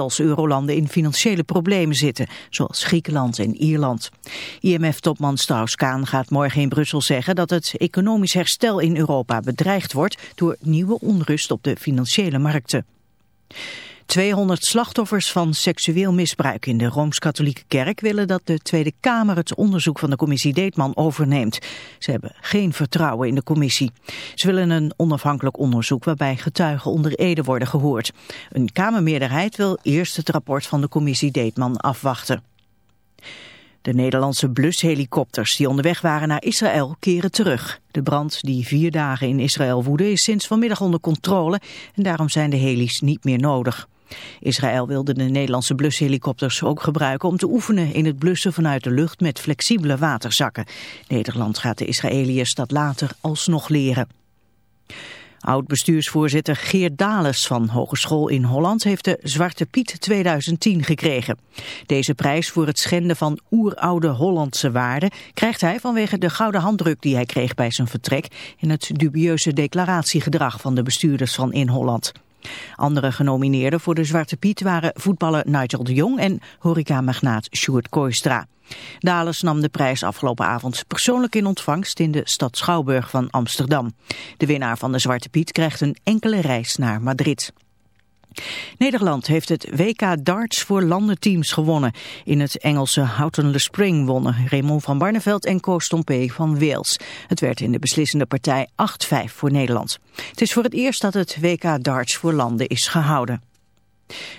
als eurolanden in financiële problemen zitten, zoals Griekenland en Ierland. IMF-topman Strauss-Kaan gaat morgen in Brussel zeggen dat het economisch herstel in Europa bedreigd wordt door nieuwe onrust op de financiële markten. 200 slachtoffers van seksueel misbruik in de Rooms-Katholieke Kerk willen dat de Tweede Kamer het onderzoek van de commissie Deetman overneemt. Ze hebben geen vertrouwen in de commissie. Ze willen een onafhankelijk onderzoek waarbij getuigen onder ede worden gehoord. Een Kamermeerderheid wil eerst het rapport van de commissie Deetman afwachten. De Nederlandse blushelikopters die onderweg waren naar Israël keren terug. De brand die vier dagen in Israël woedde is sinds vanmiddag onder controle en daarom zijn de helis niet meer nodig. Israël wilde de Nederlandse blushelikopters ook gebruiken om te oefenen in het blussen vanuit de lucht met flexibele waterzakken. Nederland gaat de Israëliërs dat later alsnog leren. Oud-bestuursvoorzitter Geert Dales van Hogeschool in Holland heeft de Zwarte Piet 2010 gekregen. Deze prijs voor het schenden van oeroude Hollandse waarden krijgt hij vanwege de gouden handdruk die hij kreeg bij zijn vertrek in het dubieuze declaratiegedrag van de bestuurders van In Holland. Andere genomineerden voor de Zwarte Piet waren voetballer Nigel de Jong en horecamagnaat Sjoerd Kooistra. Dales nam de prijs afgelopen avond persoonlijk in ontvangst in de stad Schouwburg van Amsterdam. De winnaar van de Zwarte Piet krijgt een enkele reis naar Madrid. Nederland heeft het WK darts voor landenteams gewonnen. In het Engelse Houghton Spring wonnen Raymond van Barneveld en Koos Stompé van Wales. Het werd in de beslissende partij 8-5 voor Nederland. Het is voor het eerst dat het WK darts voor landen is gehouden.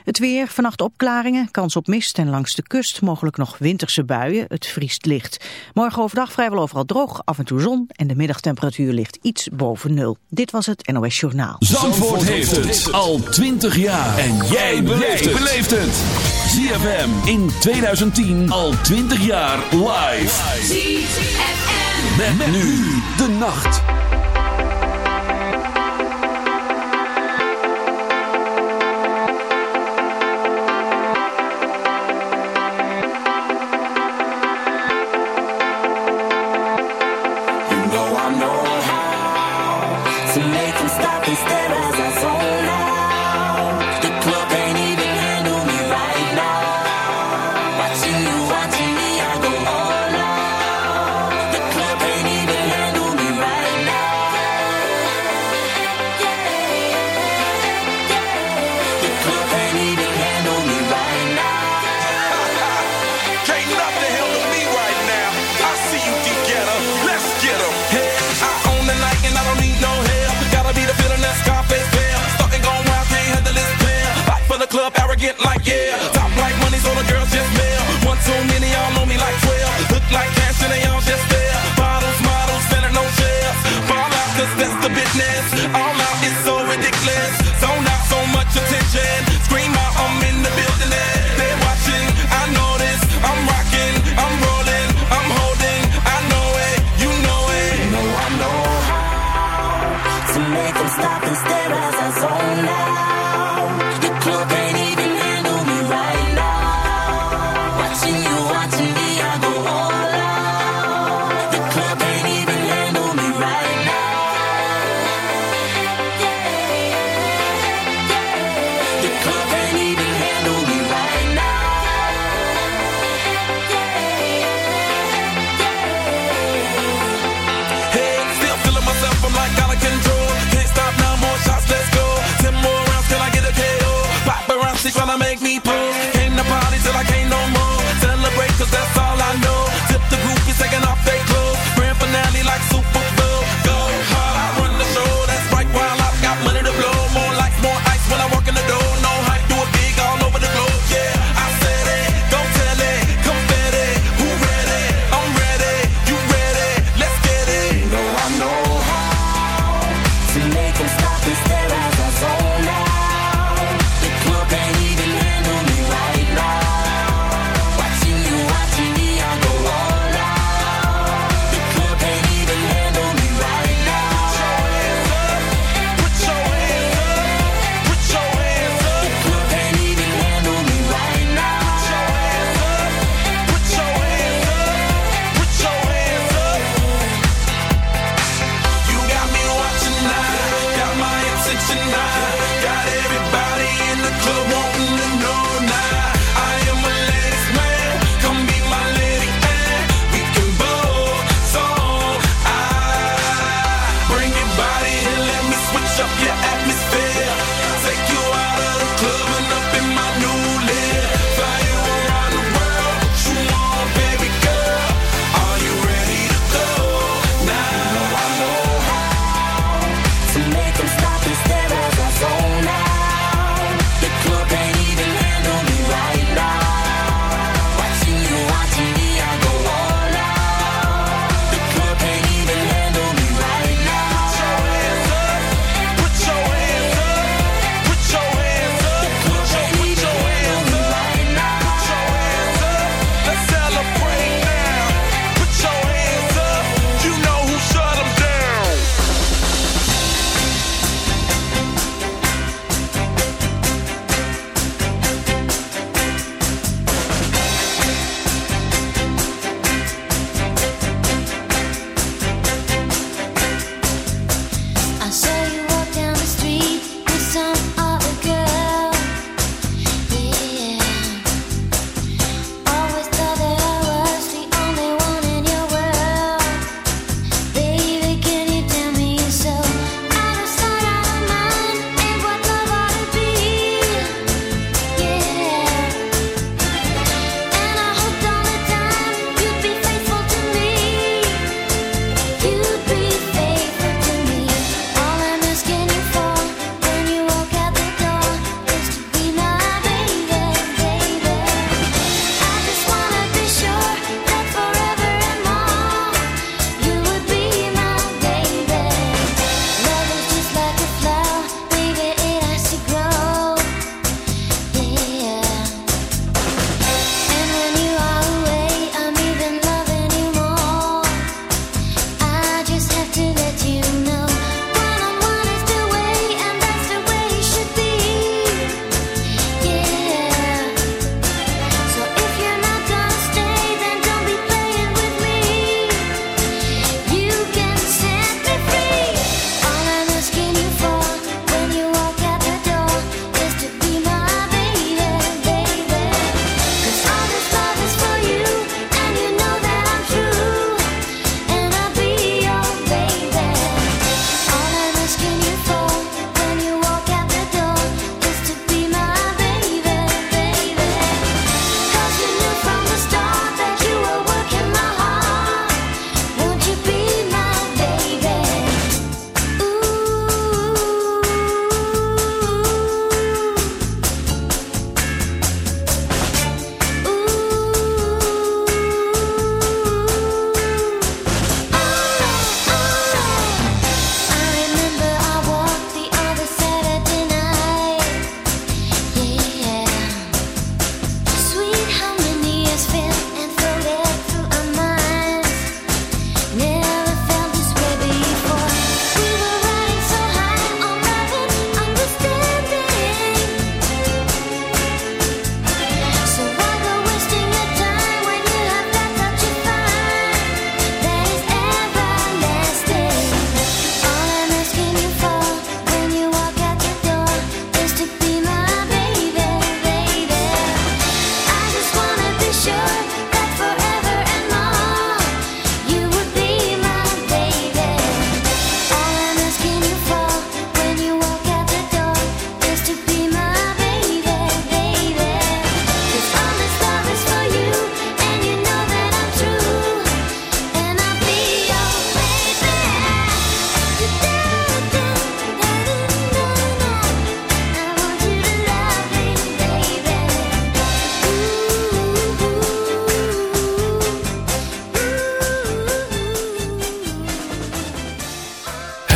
Het weer, vannacht opklaringen, kans op mist en langs de kust mogelijk nog winterse buien. Het vriest licht. Morgen overdag vrijwel overal droog, af en toe zon en de middagtemperatuur ligt iets boven nul. Dit was het NOS Journaal. Zandvoort, heeft het al 20 jaar. En jij beleeft het. ZFM in 2010 al 20 jaar live. ZFM. met nu de nacht.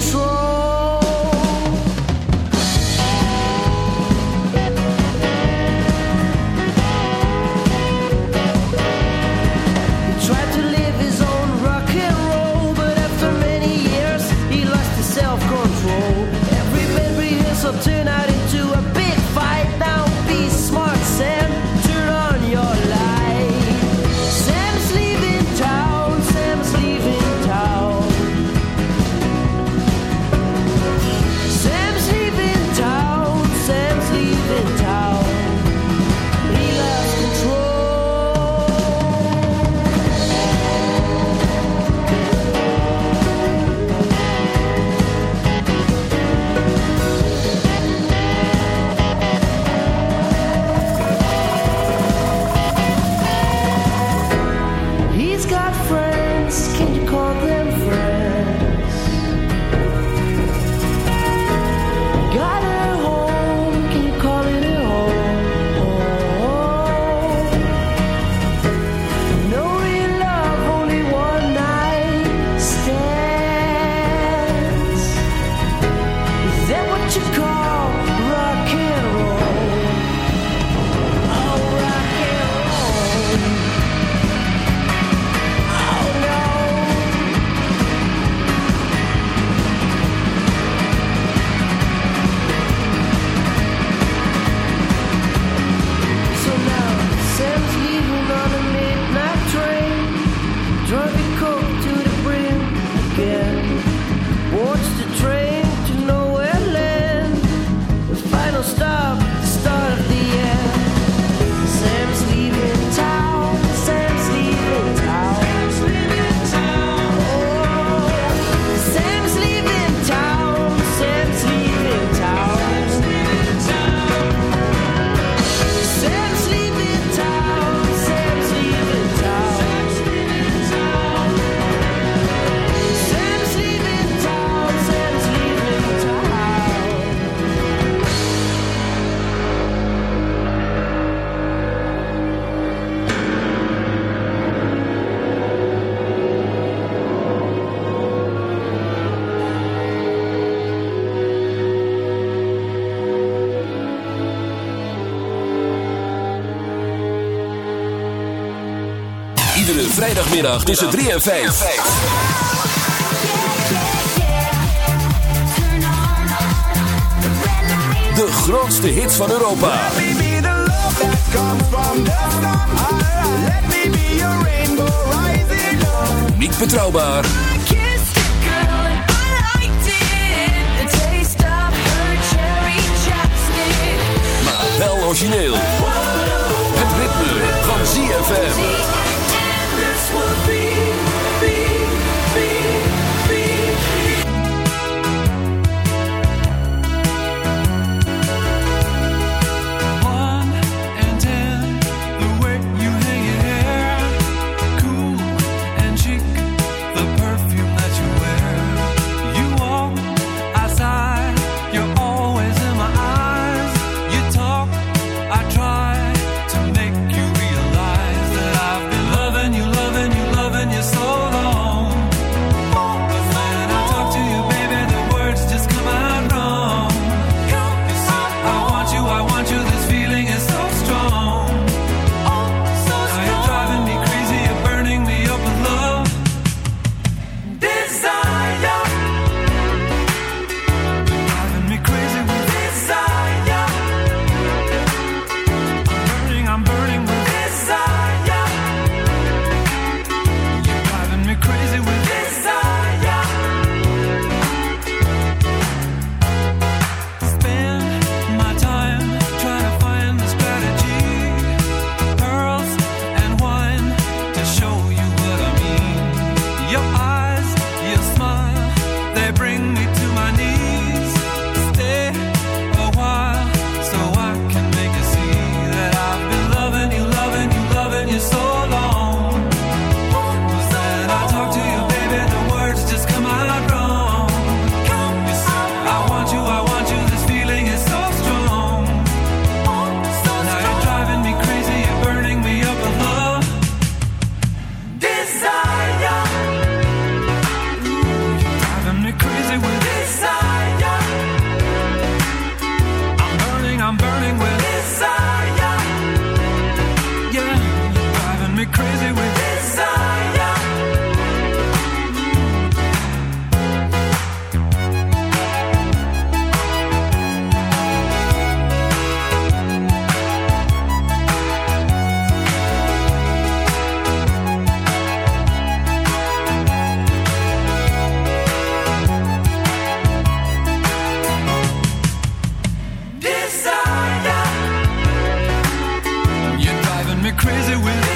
说。Vrijdagmiddag tussen 3 en 5. De grootste hits van Europa. Niet betrouwbaar. Maar wel origineel. Het ritme van ZFM. crazy with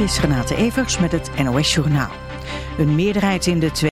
Is Renate Evers met het NOS Journaal. Een meerderheid in de Tweede